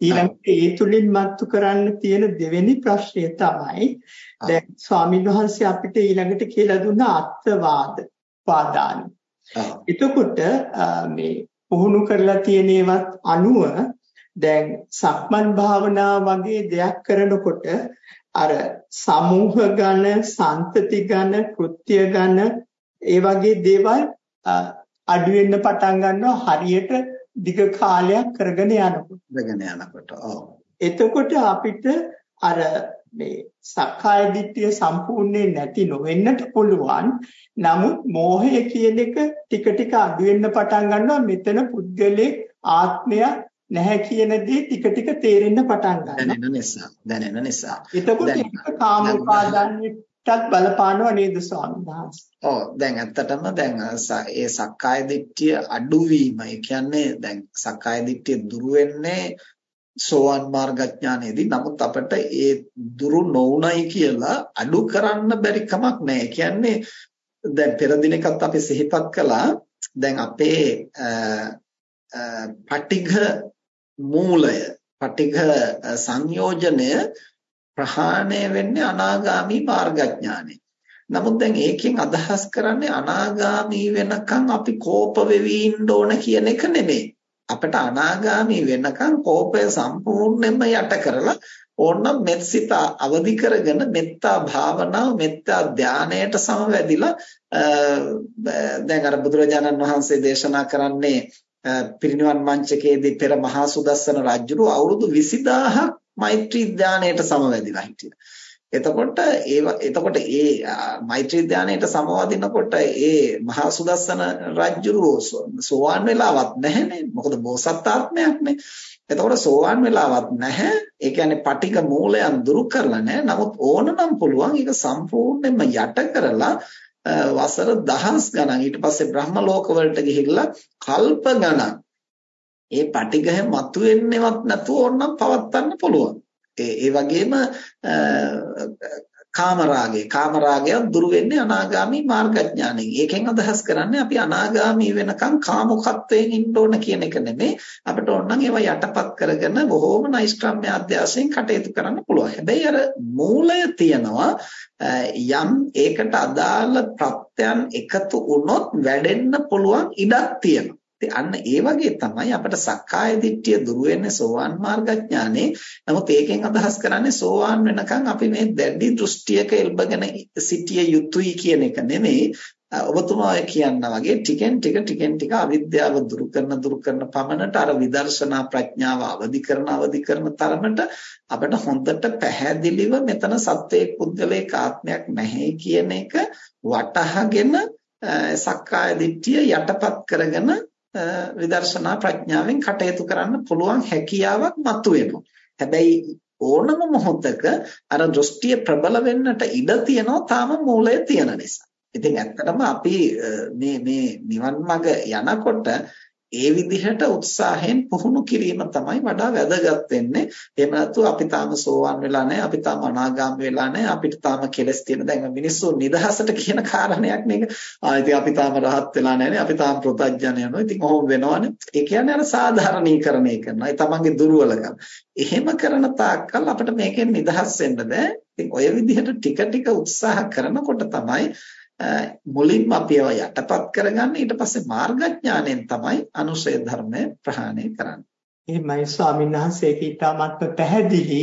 ඊළඟට ඒ තුලින් මත්තු කරන්න තියෙන දෙවෙනි ප්‍රශ්නය තමයි දැන් ස්වාමීන් වහන්සේ අපිට ඊළඟට කියලා දුන්න අත්වාද වාදාන. එතකොට මේ පුහුණු කරලා තියෙන ඒවත් අනුව දැන් සක්මන් භාවනා වගේ දෙයක් කරනකොට අර සමූහ ඝන, සන්තති ඝන, කෘත්‍ය ඝන ඒ වගේ දේවල් අඩු වෙන්න පටන් ගන්නවා හරියට දිග කාලයක් කරගෙන යනකොට. කරගෙන යනකොට. ඔව්. එතකොට අපිට අර මේ සක්කාය දිට්ඨිය සම්පූර්ණයෙන් නැති නොවෙන්නට පුළුවන්. නමුත් මෝහය කියන එක ටික ටික අඩු වෙන්න පටන් ගන්නවා. මෙතන පුද්ගලයේ ආත්මය නැහැ කියන දේ ටික ටික තේරෙන්න පටන් ගන්නවා. දැනෙන නිසා. දැනෙන නිසා. එතකොට ඒක කාම උපාදානයටත් බලපානවා නේද ස්වාමීන් වහන්සේ? ඔව් දැන් ඇත්තටම දැන් ඒ සක්කාය දිට්ඨිය අඩුවීම ඒ කියන්නේ දැන් සක්කාය දිට්ඨිය දුරු වෙන්නේ සෝවන් මාර්ගඥානයේදී නමුත් අපිට ඒ දුරු නොඋනයි කියලා අඩු කරන්න බැරි කමක් නැහැ. කියන්නේ දැන් පෙර දිනකත් අපි සිහිපත් කළා දැන් අපේ පටිඝ මූලය පටිඝ සංයෝජනය ප්‍රහාණය වෙන්නේ අනාගාමී මාර්ගඥානෙ. නමුත් දැන් ඒකෙන් අදහස් කරන්නේ අනාගාමී වෙනකන් අපි කෝප වෙවි ඉන්න ඕන කියන එක නෙමෙයි. අපිට අනාගාමී වෙනකන් කෝපය සම්පූර්ණයෙන්ම යට කරලා ඕනනම් මෙත්සිත අවදි කරගෙන මෙත්තා භාවනාව මෙත්තා ධානයට සමවැදිලා දැන් අර බුදුරජාණන් වහන්සේ දේශනා කරන්නේ පිරිනිවන් මංචකයේදී පෙර මහා සුදස්සන රජුරු අවුරුදු 20000ක් මෛත්‍රී ධානයට සමවැදිලා හිටියා. එතකොට ඒ එතකොට ඒ මෛත්‍රී ධානයට සමවදිනකොට ඒ මහා සුදස්සන රජුරු සෝවාන් වෙලාවක් නැහැනේ. මොකද බෝසත් ආත්මයක්නේ. එතකොට සෝවාන් වෙලාවක් නැහැ. ඒ කියන්නේ පටික මූලයන් දුරු කරලා නැහැ. නමුත් ඕනනම් පුළුවන් ඒක සම්පූර්ණයෙන්ම යට කරලා වසර දහස් ගණන් ඊට පස්සේ බ්‍රහ්ම ලෝක වලට ගිහිල්ලා කල්ප ගණන් ඒ පටිඝය මතුවෙන්නේවත් නැතුව ඕනනම් පවත්වන්න පුළුවන්. ඒ ඒ වගේම කාමරාගය කාමරාගය දුරු වෙන්නේ අනාගාමී මාර්ගඥාණයෙන්. ඒකෙන් අදහස් කරන්නේ අපි අනාගාමී වෙනකන් කාමුකත්වයෙන් ඉන්න ඕන කියන එක නෙමෙයි. අපිට ඕනනම් ඒවා යටපත් කරගෙන බොහෝම නෛෂ්ක්‍රම්‍ය අධ්‍යාසයෙන් කටයුතු කරන්න පුළුවන්. හැබැයි අර මූලය තියනවා යම් ඒකට අදාළ ප්‍රත්‍යයන් එකතු වුණොත් වැඩෙන්න පුළුවන් ඉඩක් තියෙනවා. ඉතින් අන්න ඒ වගේ තමයි අපිට සක්කාය දිට්ඨිය දුරු වෙන්නේ සෝවාන් මාර්ගඥානේ. නමුත් ඒකෙන් අදහස් කරන්නේ සෝවාන් වෙනකන් අපි මේ දැඩි දෘෂ්ටියක එල්බගෙන සිටිය යුතුයි කියන එක නෙමෙයි. ඔබතුමා කියන්න වගේ ටිකෙන් ටික ටිකෙන් ටික අවිද්‍යාව දුරු කරන දුරු කරන පමණට අර විදර්ශනා ප්‍රඥාව අවදි කරන අවදි කරන තරමට අපිට හොඳට පැහැදිලිව මෙතන සත්වයේ පුද්ගලයක ආත්මයක් නැහැ කියන එක වටහාගෙන සක්කාය දිට්ඨිය යටපත් කරගෙන විදර්ශනා ප්‍රඥාවෙන් කටයුතු කරන්න පුළුවන් හැකියාවක් මතුවෙනවා. හැබැයි ඕනම මොහොතක අර දෘෂ්ටිය ප්‍රබල වෙන්නට ඉඩ තියෙනවා තාම මූලය තියෙන නිසා. ඉතින් ඇත්තටම අපි මේ මේ නිවන් මඟ යනකොට ඒ විදිහට උත්සාහයෙන් පුහුණු කිරීම තමයි වඩා වැදගත් වෙන්නේ. එහෙම නැත්නම් අපි තාම සෝවන් වෙලා නැහැ, අපි තාම අනාගාමී වෙලා නැහැ, අපිට තාම කෙලස් තියෙන. දැන් මිනිස්සු නිදහසට කියන කාරණයක් නේද? ආ ඉතින් අපි තාම රහත් වෙලා නැහැ, අපි තාම ප්‍රත්‍යඥ යනවා. ඉතින් ඔහොම වෙනවනේ. ඒ කියන්නේ අර සාධාරණීකරණය කරනවා. ඒ තමන්ගේ දුර්වලකම්. එහෙම කරන තාක්කල් අපිට මේකෙන් නිදහස් වෙන්න බෑ. ඉතින් ඔය විදිහට ටික ටික උත්සාහ කරනකොට තමයි මුලින්ම අපි ඒවා යටපත් කරගන්න. ඊට පස්සේ මාර්ගඥාණයෙන් තමයි අනුසය ධර්මය ප්‍රහාණය කරන්නේ. එහෙමයි ස්වාමීන් වහන්සේ ඊටමත් පැහැදිලි